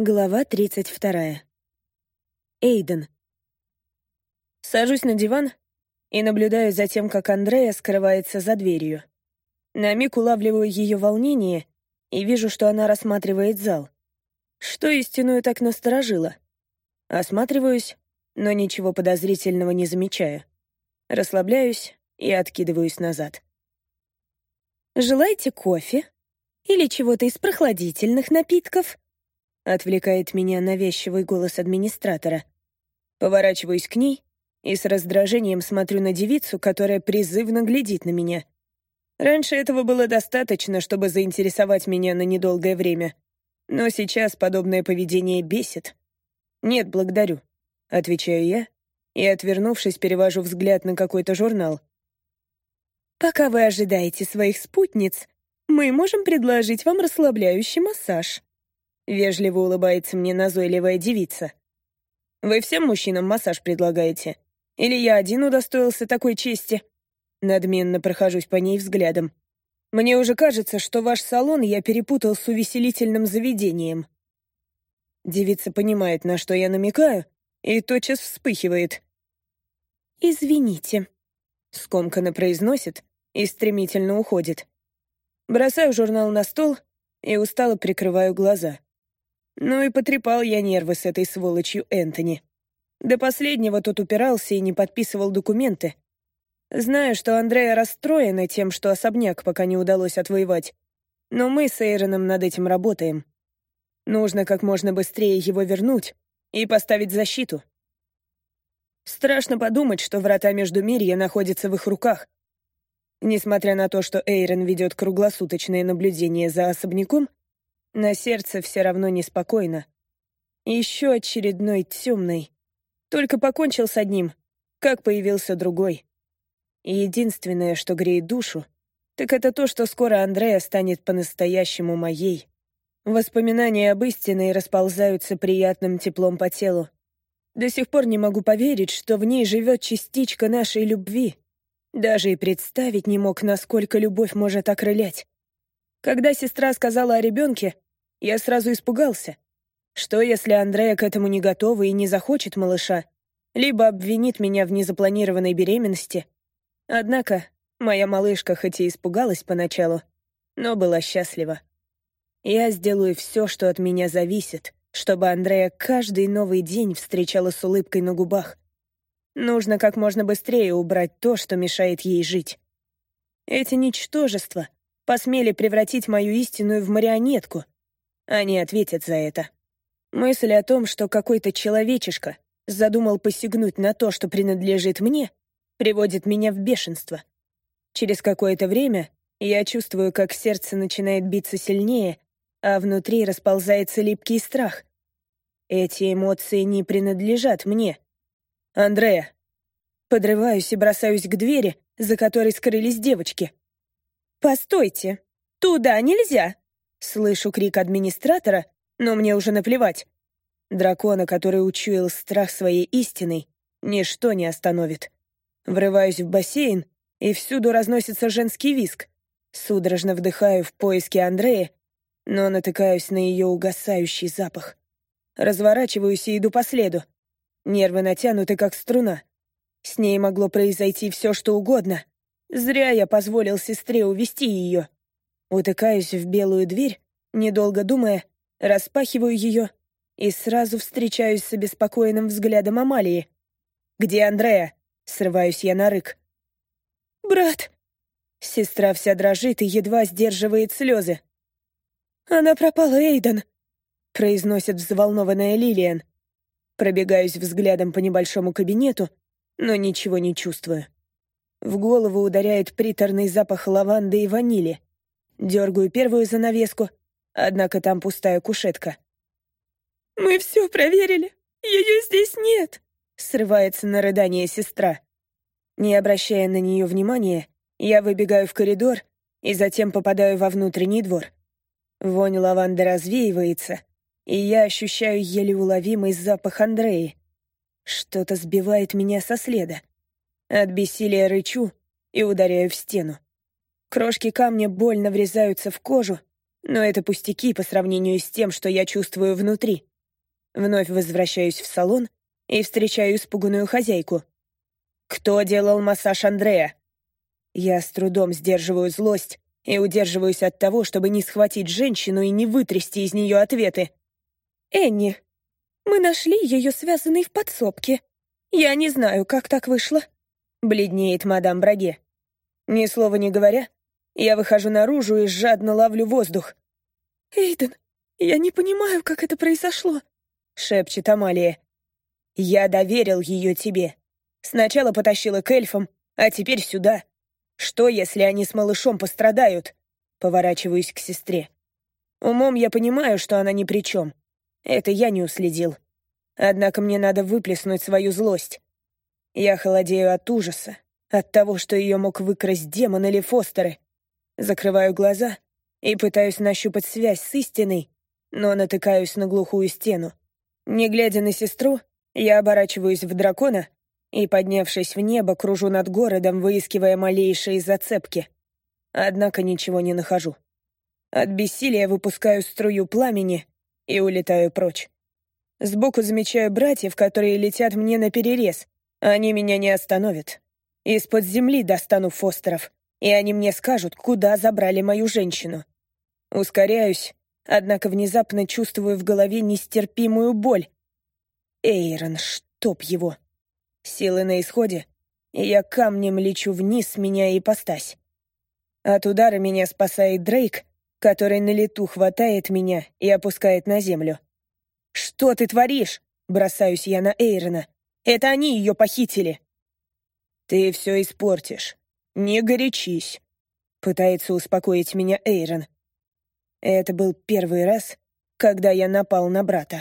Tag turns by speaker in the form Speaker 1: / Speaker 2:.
Speaker 1: Глава 32. Эйден. Сажусь на диван и наблюдаю за тем, как Андрея скрывается за дверью. На миг улавливаю ее волнение и вижу, что она рассматривает зал. Что истинную так насторожило? Осматриваюсь, но ничего подозрительного не замечаю. Расслабляюсь и откидываюсь назад. «Желаете кофе? Или чего-то из прохладительных напитков?» Отвлекает меня навязчивый голос администратора. Поворачиваюсь к ней и с раздражением смотрю на девицу, которая призывно глядит на меня. Раньше этого было достаточно, чтобы заинтересовать меня на недолгое время. Но сейчас подобное поведение бесит. «Нет, благодарю», — отвечаю я, и, отвернувшись, перевожу взгляд на какой-то журнал. «Пока вы ожидаете своих спутниц, мы можем предложить вам расслабляющий массаж», Вежливо улыбается мне назойливая девица. «Вы всем мужчинам массаж предлагаете? Или я один удостоился такой чести?» Надменно прохожусь по ней взглядом. «Мне уже кажется, что ваш салон я перепутал с увеселительным заведением». Девица понимает, на что я намекаю, и тотчас вспыхивает. «Извините», — скомканно произносит и стремительно уходит. Бросаю журнал на стол и устало прикрываю глаза. Ну и потрепал я нервы с этой сволочью Энтони. До последнего тот упирался и не подписывал документы. Знаю, что Андрея расстроена тем, что особняк пока не удалось отвоевать. Но мы с Эйроном над этим работаем. Нужно как можно быстрее его вернуть и поставить защиту. Страшно подумать, что врата Междумирья находятся в их руках. Несмотря на то, что Эйрон ведет круглосуточное наблюдение за особняком, на сердце все равно неспокойно. Еще очередной темный. Только покончил с одним, как появился другой. И единственное, что греет душу, так это то, что скоро Андрея станет по-настоящему моей. Воспоминания об истине расползаются приятным теплом по телу. До сих пор не могу поверить, что в ней живет частичка нашей любви. Даже и представить не мог, насколько любовь может окрылять. Когда сестра сказала о ребенке, я сразу испугался. Что, если Андрея к этому не готова и не захочет малыша? Либо обвинит меня в незапланированной беременности. Однако моя малышка хоть и испугалась поначалу, но была счастлива. Я сделаю все, что от меня зависит, чтобы Андрея каждый новый день встречала с улыбкой на губах. Нужно как можно быстрее убрать то, что мешает ей жить. Эти ничтожества посмели превратить мою истинную в марионетку. Они ответят за это. Мысль о том, что какой-то человечишка задумал посягнуть на то, что принадлежит мне, приводит меня в бешенство. Через какое-то время я чувствую, как сердце начинает биться сильнее, а внутри расползается липкий страх. Эти эмоции не принадлежат мне. «Андрея!» Подрываюсь и бросаюсь к двери, за которой скрылись девочки. «Постойте! Туда нельзя!» Слышу крик администратора, но мне уже наплевать. Дракона, который учуял страх своей истиной, ничто не остановит. Врываюсь в бассейн, и всюду разносится женский виск. Судорожно вдыхаю в поиске Андрея, но натыкаюсь на ее угасающий запах. Разворачиваюсь и иду по следу. Нервы натянуты, как струна. С ней могло произойти все, что угодно. Зря я позволил сестре увести ее. Утыкаюсь в белую дверь, недолго думая, распахиваю ее и сразу встречаюсь с обеспокоенным взглядом Амалии. «Где Андрея?» — срываюсь я на рык. «Брат!» Сестра вся дрожит и едва сдерживает слезы. «Она пропала, Эйден!» — произносит взволнованная Лилиан. Пробегаюсь взглядом по небольшому кабинету, но ничего не чувствую. В голову ударяет приторный запах лаванды и ванили. Дергаю первую занавеску, однако там пустая кушетка. «Мы все проверили. Ее здесь нет!» Срывается на рыдание сестра. Не обращая на нее внимания, я выбегаю в коридор и затем попадаю во внутренний двор. Вонь лаванды развеивается, и я ощущаю еле уловимый запах Андреи. Что-то сбивает меня со следа. От бессилия рычу и ударяю в стену. Крошки камня больно врезаются в кожу, Но это пустяки по сравнению с тем, что я чувствую внутри. Вновь возвращаюсь в салон и встречаю испуганную хозяйку. «Кто делал массаж Андрея?» Я с трудом сдерживаю злость и удерживаюсь от того, чтобы не схватить женщину и не вытрясти из нее ответы. «Энни, мы нашли ее связанной в подсобке. Я не знаю, как так вышло», — бледнеет мадам Браге. Ни слова не говоря, я выхожу наружу и жадно ловлю воздух. «Эйден, я не понимаю, как это произошло», — шепчет Амалия. «Я доверил ее тебе. Сначала потащила к эльфам, а теперь сюда. Что, если они с малышом пострадают?» Поворачиваюсь к сестре. Умом я понимаю, что она ни при чем. Это я не уследил. Однако мне надо выплеснуть свою злость. Я холодею от ужаса, от того, что ее мог выкрасть демон или фостеры. Закрываю глаза и пытаюсь нащупать связь с истиной, но натыкаюсь на глухую стену. Не глядя на сестру, я оборачиваюсь в дракона и, поднявшись в небо, кружу над городом, выискивая малейшие зацепки. Однако ничего не нахожу. От бессилия выпускаю струю пламени и улетаю прочь. Сбоку замечаю братьев, которые летят мне на перерез. Они меня не остановят. Из-под земли достану Фостеров, и они мне скажут, куда забрали мою женщину. Ускоряюсь, однако внезапно чувствую в голове нестерпимую боль. Эйрон, чтоб его. Силы на исходе, и я камнем лечу вниз, меняя ипостась. От удара меня спасает Дрейк, который на лету хватает меня и опускает на землю. «Что ты творишь?» — бросаюсь я на Эйрона. «Это они ее похитили!» «Ты все испортишь. Не горячись», — пытается успокоить меня Эйрон. Это был первый раз, когда я напал на брата.